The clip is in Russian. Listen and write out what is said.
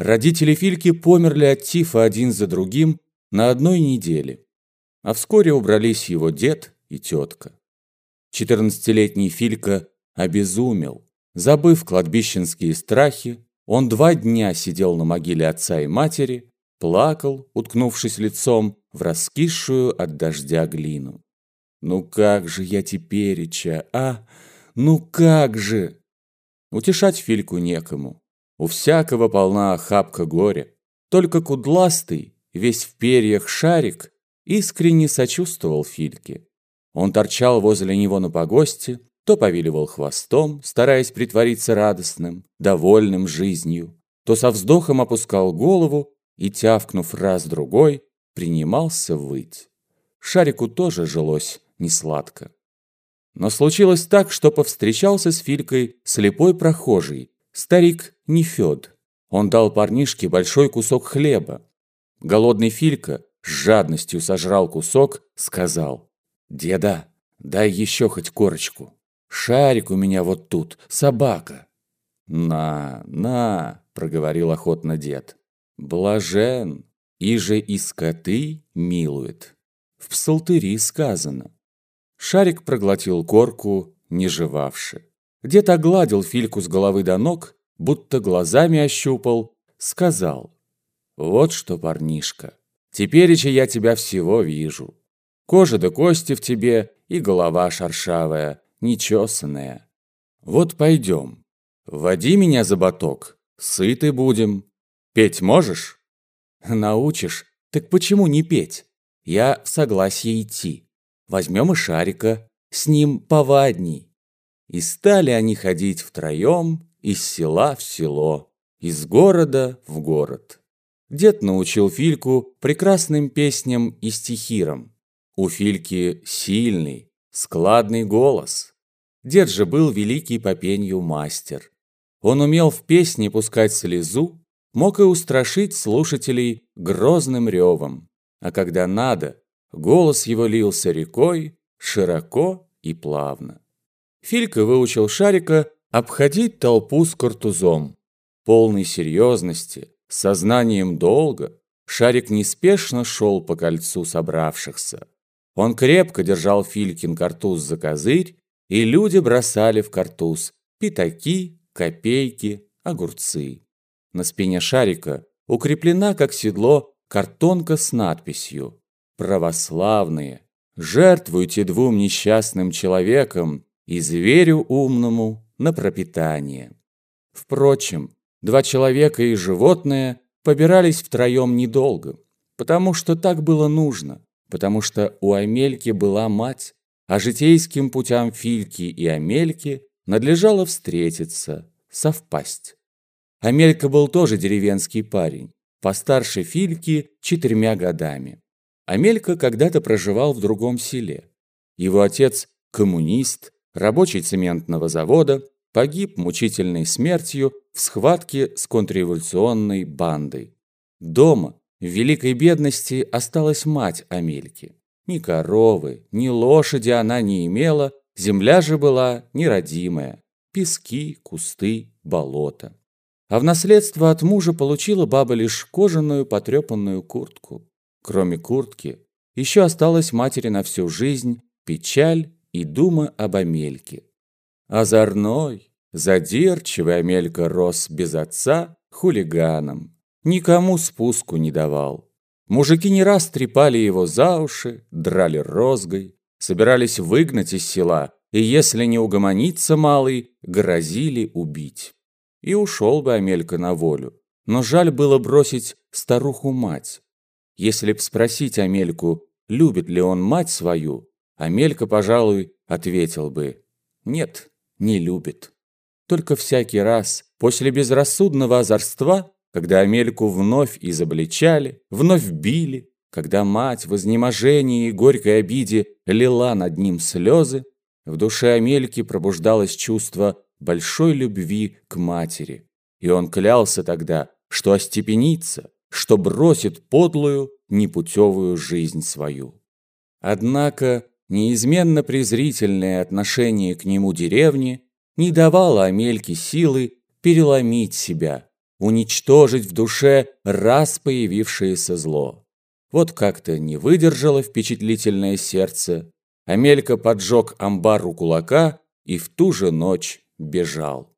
Родители Фильки померли от тифа один за другим на одной неделе, а вскоре убрались его дед и тетка. Четырнадцатилетний Филька обезумел. Забыв кладбищенские страхи, он два дня сидел на могиле отца и матери, плакал, уткнувшись лицом в раскисшую от дождя глину. «Ну как же я тепереча, а? Ну как же?» Утешать Фильку некому. У всякого полна охапка горя. Только кудластый, весь в перьях шарик, искренне сочувствовал Фильке. Он торчал возле него на погосте, то повиливал хвостом, стараясь притвориться радостным, довольным жизнью, то со вздохом опускал голову и, тявкнув раз-другой, принимался выть. Шарику тоже жилось несладко. Но случилось так, что повстречался с Филькой слепой прохожий, старик Нефёд. Он дал парнишке большой кусок хлеба. Голодный Филька с жадностью сожрал кусок, сказал, «Деда, дай еще хоть корочку. Шарик у меня вот тут, собака». «На, на», — проговорил охотно дед, «блажен, и же и скоты милует». В псалтыри сказано. Шарик проглотил корку, не жевавши. Дед огладил Фильку с головы до ног, будто глазами ощупал, сказал. «Вот что, парнишка, тепереча я тебя всего вижу. Кожа да кости в тебе и голова шершавая, нечесанная. Вот пойдем. Води меня за боток, сыты будем. Петь можешь? Научишь? Так почему не петь? Я в согласии идти. Возьмем и шарика, с ним повадней. И стали они ходить втроем из села в село, из города в город. Дед научил Фильку прекрасным песням и стихирам. У Фильки сильный, складный голос. Дед же был великий по пенью мастер. Он умел в песне пускать слезу, мог и устрашить слушателей грозным ревом. А когда надо, Голос его лился рекой, широко и плавно. Филька выучил Шарика обходить толпу с картузом. Полной серьезности, сознанием долга, Шарик неспешно шел по кольцу собравшихся. Он крепко держал Филькин картуз за козырь, и люди бросали в картуз пятаки, копейки, огурцы. На спине Шарика укреплена, как седло, картонка с надписью православные, жертвуйте двум несчастным человекам и зверю умному на пропитание. Впрочем, два человека и животное побирались втроем недолго, потому что так было нужно, потому что у Амельки была мать, а житейским путям Фильки и Амельки надлежало встретиться, совпасть. Амелька был тоже деревенский парень, постарше Фильки четырьмя годами. Амелька когда-то проживал в другом селе. Его отец – коммунист, рабочий цементного завода, погиб мучительной смертью в схватке с контрреволюционной бандой. Дома, в великой бедности, осталась мать Амельки. Ни коровы, ни лошади она не имела, земля же была неродимая. Пески, кусты, болото. А в наследство от мужа получила баба лишь кожаную потрепанную куртку. Кроме куртки, еще осталась матери на всю жизнь печаль и дума об Амельке. Озорной, задирчивый Амелька рос без отца хулиганом. Никому спуску не давал. Мужики не раз трепали его за уши, драли розгой, собирались выгнать из села, и если не угомонится малый, грозили убить. И ушел бы Амелька на волю. Но жаль было бросить старуху-мать. Если б спросить Амельку, любит ли он мать свою, Амелька, пожалуй, ответил бы «Нет, не любит». Только всякий раз, после безрассудного озорства, когда Амельку вновь изобличали, вновь били, когда мать в изнеможении и горькой обиде лила над ним слезы, в душе Амельки пробуждалось чувство большой любви к матери. И он клялся тогда, что остепенится, что бросит подлую, непутевую жизнь свою. Однако неизменно презрительное отношение к нему деревни не давало Амельке силы переломить себя, уничтожить в душе раз появившееся зло. Вот как-то не выдержало впечатлительное сердце. Амелька поджег амбар у кулака и в ту же ночь бежал.